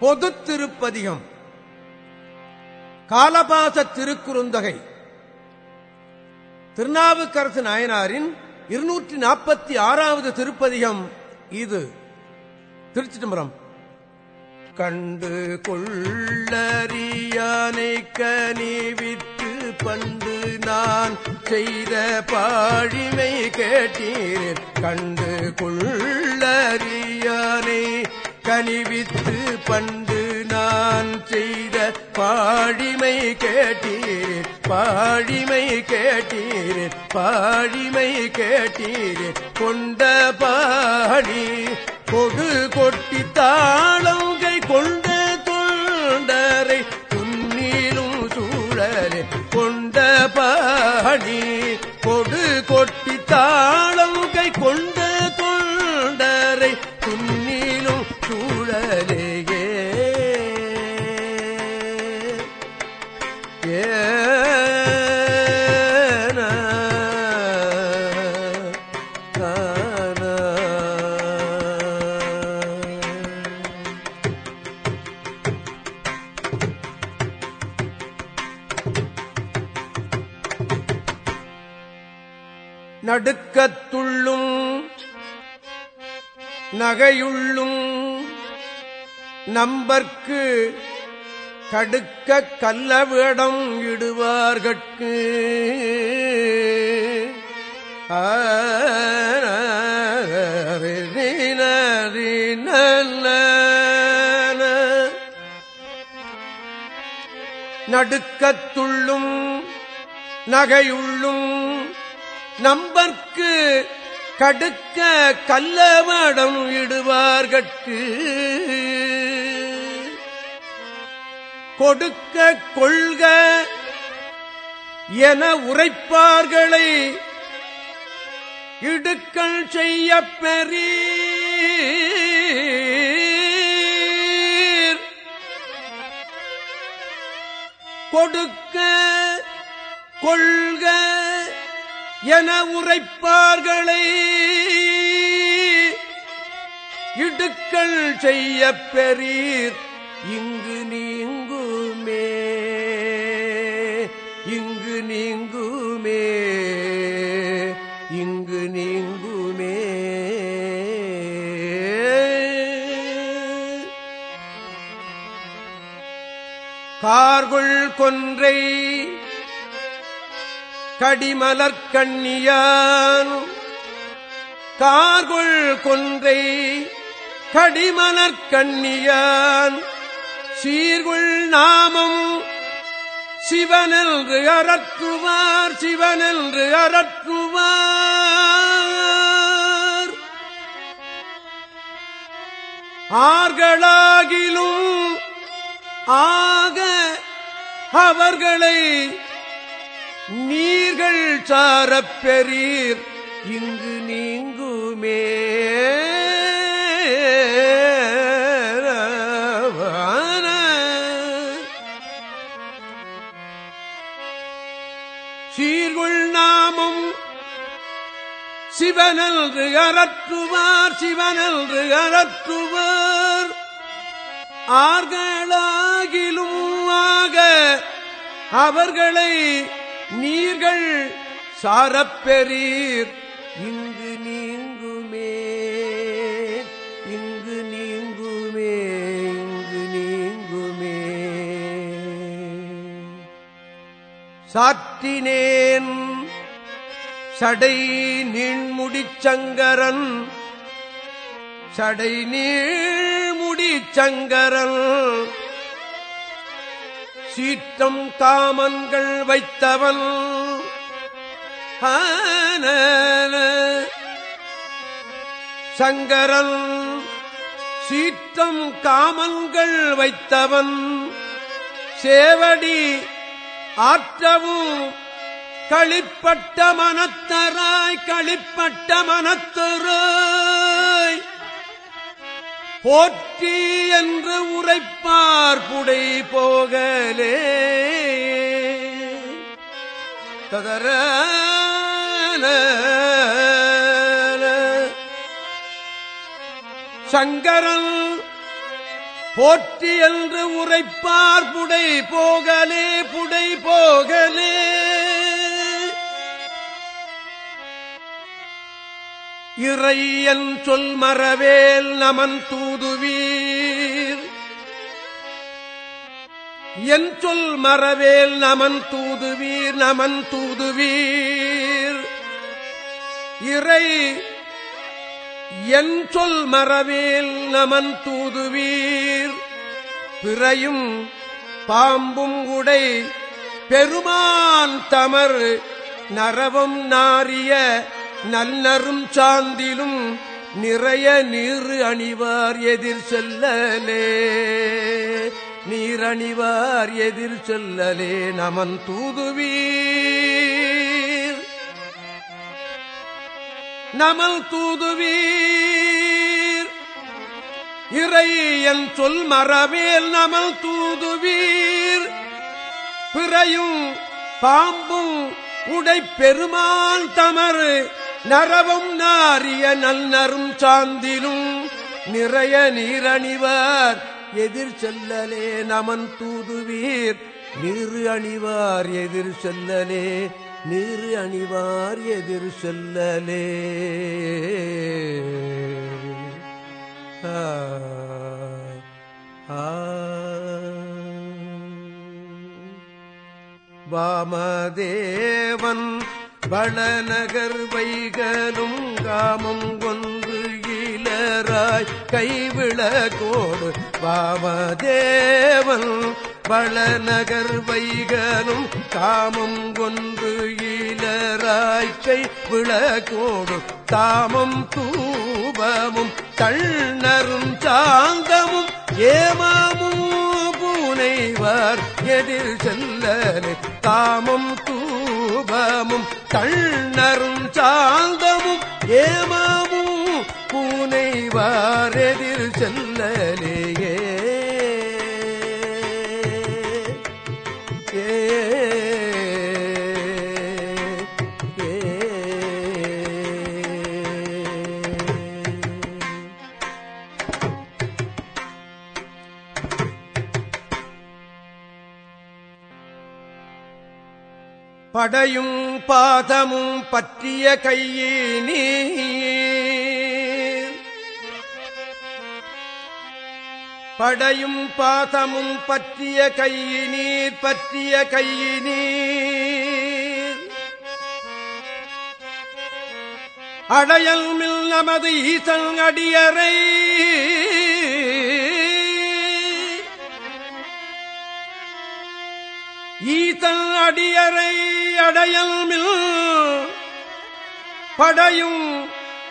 பொது திருப்பதிகம். காலபாச திருக்குறுந்தகை. திருநாவுக்கரசு நாயனாரின் இருநூற்றி நாற்பத்தி ஆறாவது திருப்பதிகம் இது. திருச்சி தம்பரம் கண்டு கொள்ளறியானை கனிவித்து பண்டு நான் செய்த பாழிமை கேட்டீர் கண்டு கொள்ளறியானை கனிவித்து பண்டு நான் செய்த பாழிமை கேட்டீர் பாழிமை கேட்டீர் பாழிமை கேட்டீர். கொண்ட பாடி கொடு கொட்டி தாளங்கை கொண்ட தொண்டரை துன்னிலும் சூழலே. கொண்ட பாடி கொடு கொட்டி தாளங்கை கொண்ட நடுக்கத்துள்ளும் நகையுள்ளும் நம்பர்க்கு கடுக்க கல்லவிடம் இடுவார்கட்கு. நடுக்கத்துள்ளும் நகையுள்ளும் நம்பர்க்கு கடுக்க கல்லவடம் இடுவார்கட்கு. கொடுக்க கொள்க என உரைப்பார்களை இடுக்கள் செய்ய பெறீர். கொடுக்க கொள்க என உரைப்பார்களை. இடுக்கள் செய்ய பெறீர் இங்கு நீங்குமே. இங்கு நீங்குமே. இங்கு நீங்குமே. கார்கொள் கொன்றை கடிமலர்கண்ணியான் கார்கொள் கொன்றை கடிமலர்கண்ணியான் சீர்குள் நாமம் சிவனென்று அறற்றுவார் சிவனென்று அறற்றுவார். ஆர்களாகிலும் ஆக அவர்களை நீர்கள் சாரப் பெறீர் இங்கு நீங்குமே. சீர்குள் நாமம் சிவனன்று அறற்றுவார் சிவனல்று அறற்றுவார். ஆர்களாகிலும் ஆக அவர்களை நீர்கள் சாரப்பெறீர். இங்கு நீங்குமே இங்கு நீங்குமே இங்கு நீங்குமே. சாற்றினேன் சடை நீண்முடிச்சங்கரன் சடை நீழ்முடிச்சங்கரன் சீற்றம் காமன்கள் வைத்தவன். சங்கரன் சீற்றம் காமன்கள் வைத்தவன். சேவடி ஆற்றவும் களிப்பட்ட மனத்தராய் களிப்பட்ட மனத்தராய் போற்றி என்று உரைப்பார் புடை போகலே. ததர சங்கரன் போற்றி என்று உரைப்பார் புடை போகலே புடை போகலே. இறையன் சொல் மறவேல் நமன் தூதுவீர். என் சொல் மறவேல் நமன் தூதுவீர் நமன் தூதுவீர். இறை என் சொல் மறவேல் நமன் தூதுவீர். பிறையும் பாம்பும் உடை பெருமான் தமர் நரவம் நாரிய நல்லரும் சாந்திலும் நிறைய நீர் அணிவார் எதிர் செல்லலே. நீர் அணிவார் எதிர் செல்லலே நமன் தூதுவீர். நமல் தூதுவீர். இறை என் சொல் மரவேல் நமல் தூதுவீர். பிறையும் பாம்பும் உடை பெருமான் தமறு நரவம் நாரிய நன்னரும் சாந்திலும் நிறைய நீரணிவார். எதிர் செல்லலே நமன் தூதுவீர். நீரு அணிவார் எதிர் செல்லலே. நீரு அணிவார் எதிர் செல்லலே. வாமதேவன் வளநகர் வைகலும் காமம் கொன்று இளராய் கைவிளக்கோடு பாவதேவன். வளநகர் வைகலும் காமம் கொன்று இளராய் கை விளக்கோடு தாமம் தூபமும் தள்ளரும் சாங்கமும் ஏமாமும் பூனைவார் எதிர் செல்லலே. தாமம் தூபமும் கண்ணரும் சாந்தமும் ஏமாமும் பூனைவார் எதிர் செல்லலேயே பாதமும் பற்றிய கையினீ படையும் பாதமும் பற்றிய கையினீர் பற்றிய கையினீர் அடையல் மில் நமது ஈசன் அடியறை. ஈசன் அடியரை அடையமில் படையும்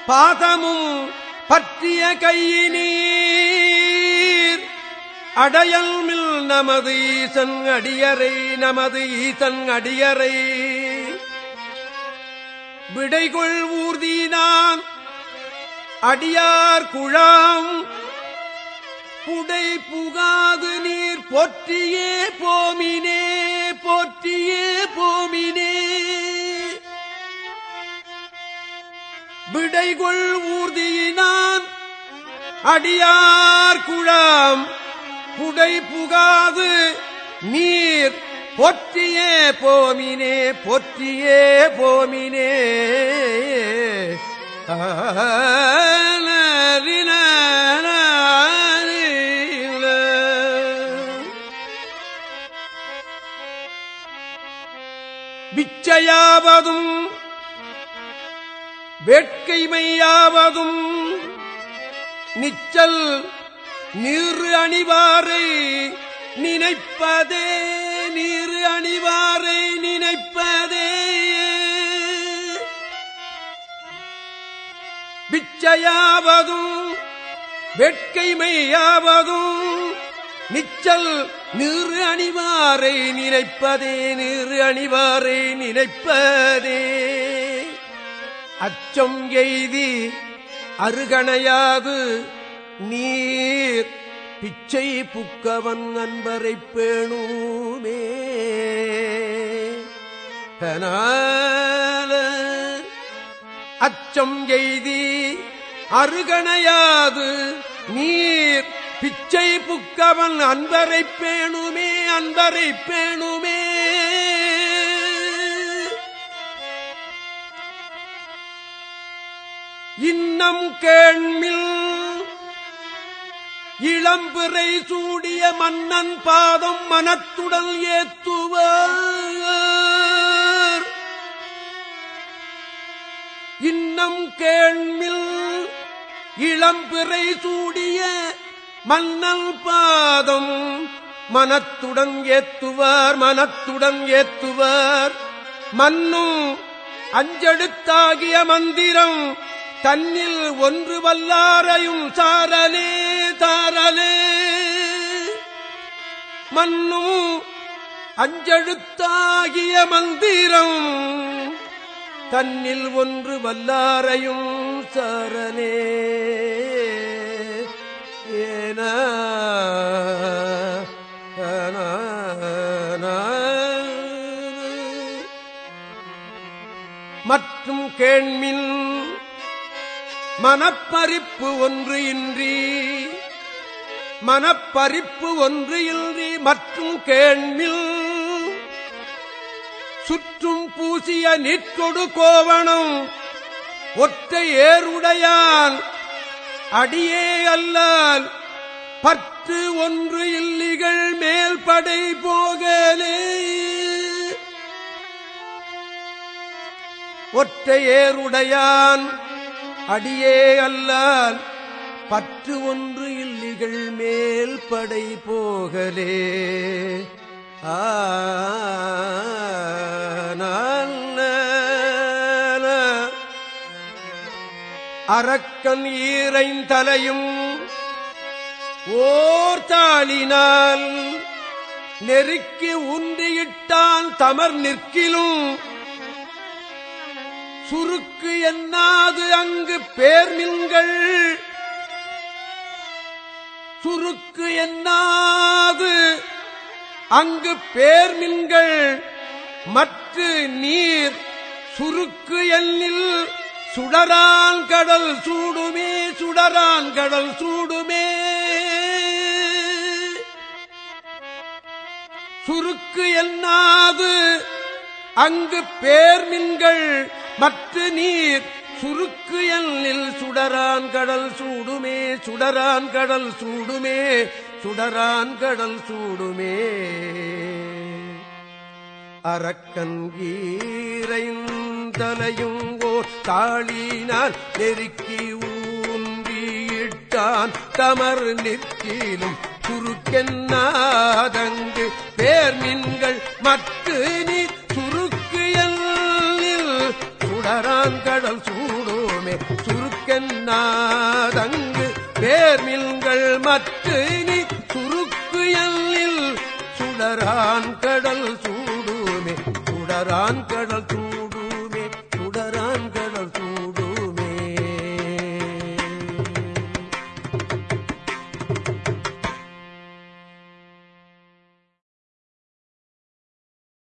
பாதமும் பற்றிய கையினீர். அடையல் நமது ஈசன் அடியறை நமது ஈசன் அடியறை விடைகொள் ஊர்தினான் அடியார் குழாம் புடை புகாது நீர் பொற்றியே போமினே பொற்றியே போமினே. விடைகொள் ஊர்தியினான் அடியார் குழாம். புடை புகாது நீர் பொற்றியே போமினே பொற்றியே போமினே. ஆ வேட்கைமையாவதும் நிச்சல் நீர் அணிவாரை நினைப்பதே நீர் அணிவாரை நினைப்பதே. பிச்சையாவதும் வெட்கைமையாவதும் நிச்சல் நீர் அணிவாரை நினைப்பதே நீர் அணிவாரை நினைப்பதே. அச்சம் எய்தி அருகணையாது நீர். பிச்சை புக்கவன் அன்பரை பேணுமே. அச்சம் எய்தி அருகணையாது நீர். பிச்சை புக்கவன் அன்பரை பேணுமே அன்பரை பேணுமே. இன்னம் கேண்மில் இளம்பிறை சூடிய மன்னன் பாதம் மனத்துடல் ஏத்துவர். இன்னம் கேண்மில் இளம்பிறை சூடிய மன்னல் பாதம் மனத்துடன் ஏத்துவார் மனத்துடன் ஏத்துவார். மன்னும் அஞ்செடுத்தாகிய மந்திரம் தன்னில் ஒன்று வல்லாரையும் சாரலே தாரலே மண்ணும் அஞ்செழுத்தாகிய மந்திரம் தன்னில் ஒன்று வல்லாரையும் சாரலே. ஏன. மற்றும் கேண்மின் மனப்பறிப்பு ஒன்று இன்றி மனப்பறிப்பு ஒன்று இன்றி மற்றும் கேண்மில் சுற்றும் பூசிய நிற்கொடு கோவணம் ஒற்றை ஏருடையான் அடியே அல்லால் பற்று ஒன்று இல்லிகள் மேல் படை போகலே. ஒற்றை ஏருடையான் அடியே அல்லால் பற்று ஒன்று இல்லிகள் மேல் படை போகலே. அரக்கன் ஈரைந்தலையும் ஓர் தாளினால் நெருக்கி உன்றியிட்டான் தமர் நிற்கிலும் சுருக்கு என்னாது அங்கு பேர்மின்கள் சுருக்கு என்னாது அங்கு பேர்மின்கள் மற்ற நீர் சுருக்கு எல்லில் சுடரான் கடல் சூடுமே சுடரான் கடல் சூடுமே. சுருக்கு என்னாது அங்கு பேர்மின்கள் மற்ற நீர் சுருக்கு எல்லில் சுடரான் கடல் சூடுமே சுடரான் கடல் சூடுமே சுடரான் கடல் சூடுமே. அரக்கன் ஈரைந்தலையும் ஓர் தாளினால் நெருக்கி ஊன்றியிட்டான். தமர் நிற்கிலும் குறுக்கென்னாதங்கு பேர்மின்கள் மட்டு நீ கரான்கடல் சூடுமே சுருக்கென்னாதங்கு பேர்மில்கள் மற்ற நீ சுருக்கு எல்லில் சுடரான் கடல் சூடுமே சுடரான் கடல்